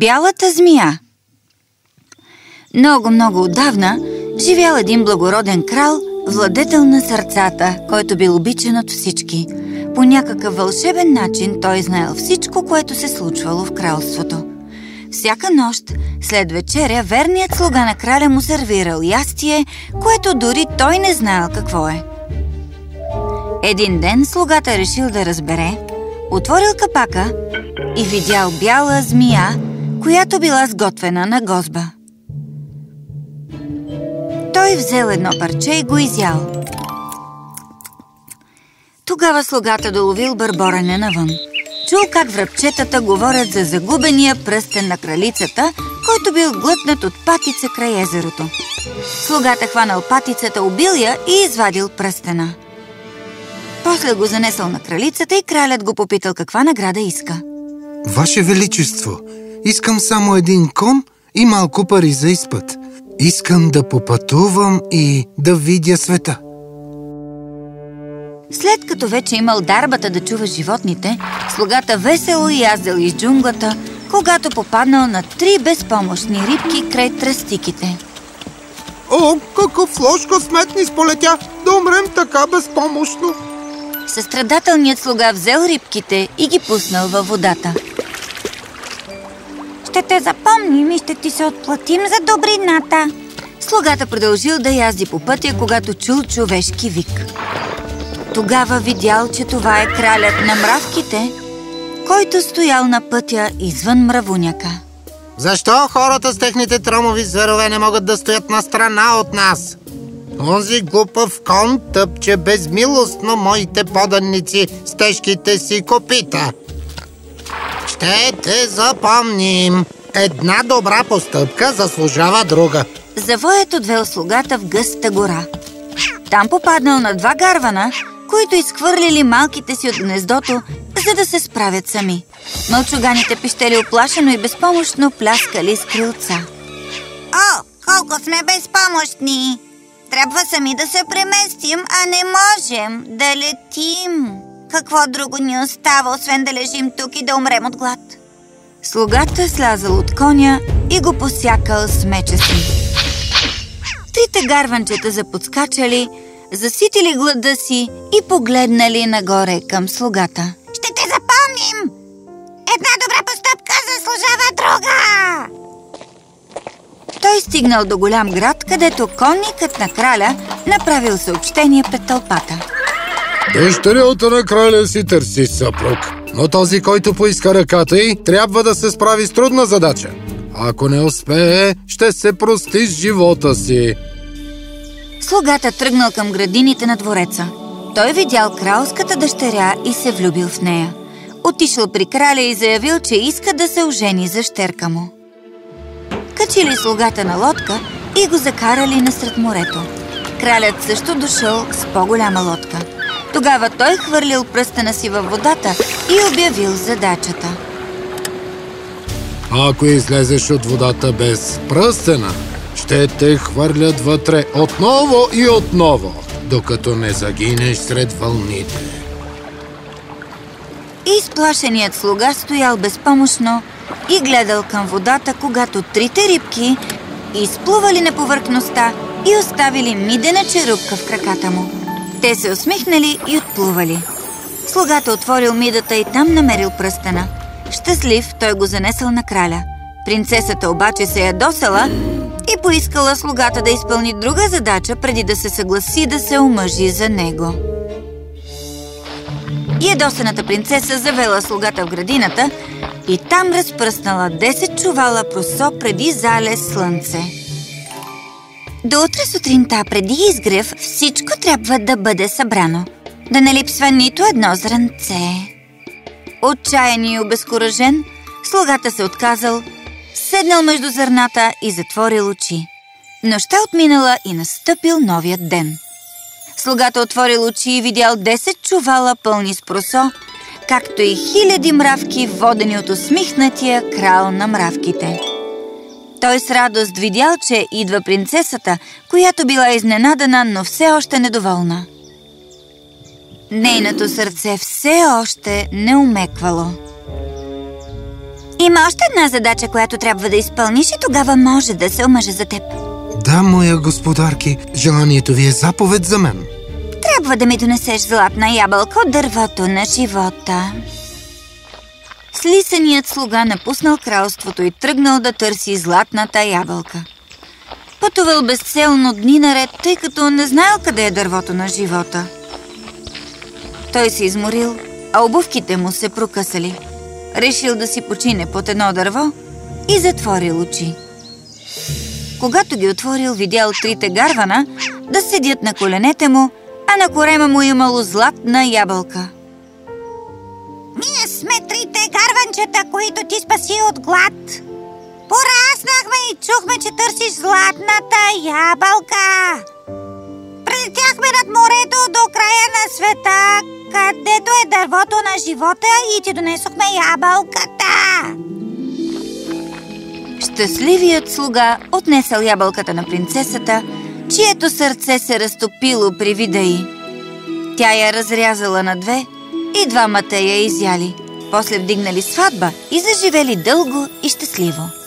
Бялата змия Много-много отдавна живял един благороден крал, владетел на сърцата, който бил обичан от всички. По някакъв вълшебен начин той знаел всичко, което се случвало в кралството. Всяка нощ, след вечеря, верният слуга на краля му сервирал ястие, което дори той не знаел какво е. Един ден слугата решил да разбере, отворил капака и видял бяла змия, която била сготвена на гозба. Той взел едно парче и го изял. Тогава слугата доловил бърборене навън. Чул как връбчетата говорят за загубения пръстен на кралицата, който бил глътнат от патица край езерото. Слугата хванал патицата, убил я и извадил пръстена. После го занесъл на кралицата и кралят го попитал каква награда иска. Ваше Величество, искам само един кон и малко пари за изпът. Искам да попътувам и да видя света. След като вече имал дарбата да чува животните, слугата весело яздил из джунглата, когато попаднал на три безпомощни рибки край тръстиките. О, какъв лош късмет ни сполетя! Да умрем така безпомощно! Състрадателният слуга взел рибките и ги пуснал във водата. Ще те запомним и ще ти се отплатим за добрината. Слугата продължил да язди по пътя, когато чул човешки вик. Тогава видял, че това е кралят на мравките, който стоял на пътя извън мравуняка. Защо хората с техните тромови зверове не могат да стоят на страна от нас? Онзи глупав кон тъпче безмилостно моите поданници с тежките си копита. Ще те запомним. Една добра постъпка заслужава друга. Завоят отвел слугата в гъста гора. Там попаднал на два гарвана, които изхвърлили малките си от гнездото, за да се справят сами. Мълчуганите пищели оплашено и безпомощно пляскали с крилца. О, колко сме безпомощни! Трябва сами да се преместим, а не можем да летим. Какво друго ни остава, освен да лежим тук и да умрем от глад? Слугата слязал от коня и го посякал с меча си. Трите гарванчета заподскачали, заситили глада си и погледнали нагоре към слугата. Ще те запомним! Една добра постъпка заслужава друга! Той стигнал до голям град, където конникът на краля направил съобщение пред тълпата. Дъщерята на краля си търси съпруг, но този, който поиска ръката й, трябва да се справи с трудна задача. Ако не успее, ще се прости с живота си. Слугата тръгнал към градините на двореца. Той видял кралската дъщеря и се влюбил в нея. Отишъл при краля и заявил, че иска да се ожени за щерка му. Качили слугата на лодка и го закарали насред морето. Кралят също дошъл с по-голяма лодка. Тогава той хвърлил пръстена си във водата и обявил задачата. Ако излезеш от водата без пръстена, ще те хвърлят вътре отново и отново, докато не загинеш сред вълните. Изплашеният слуга стоял безпомощно и гледал към водата, когато трите рибки изплували на повърхността и оставили мидена черупка в краката му. Те се усмихнали и отплували. Слугата отворил мидата и там намерил пръстена. Щастлив, той го занесъл на краля. Принцесата обаче се ядосала и поискала слугата да изпълни друга задача, преди да се съгласи да се омъжи за него. Ядосаната принцеса завела слугата в градината и там разпръснала 10 чувала просо преди зале слънце. До утре сутринта преди изгрев всичко трябва да бъде събрано. Да не липсва нито едно зранце. Отчаян и обезкуражен, слугата се отказал, седнал между зърната и затворил очи. Нощта отминала и настъпил новият ден. Слугата отворил очи и видял 10 чувала пълни с просо, както и хиляди мравки, водени от усмихнатия крал на мравките. Той с радост видял, че идва принцесата, която била изненадана, но все още недоволна. Нейното сърце все още не умеквало. Има още една задача, която трябва да изпълниш и тогава може да се омъжа за теб. Да, моя господарки, желанието ви е заповед за мен. Трябва да ми донесеш златна ябълка от дървото на живота. Слисаният слуга напуснал кралството и тръгнал да търси златната ябълка. Пътувал безцелно дни наред, тъй като не знаел къде е дървото на живота. Той се изморил, а обувките му се прокъсали. Решил да си почине под едно дърво и затворил очи. Когато ги отворил, видял трите гарвана да седят на коленете му, а на корема му имало златна ябълка. Гарванчета, които ти спаси от глад. Пораснахме и чухме, че търсиш златната ябълка. Прилетяхме над морето до края на света, където е дървото на живота и ти донесохме ябълката. Щастливият слуга отнесъл ябълката на принцесата, чието сърце се разтопило при вида й. Тя я разрязала на две и двамата я изяли. После вдигнали сватба и заживели дълго и щастливо.